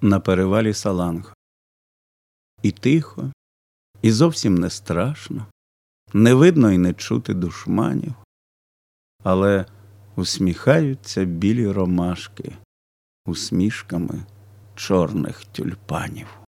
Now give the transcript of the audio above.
на перевалі Саланг. І тихо, і зовсім не страшно, не видно і не чути душманів, але усміхаються білі ромашки усмішками чорних тюльпанів.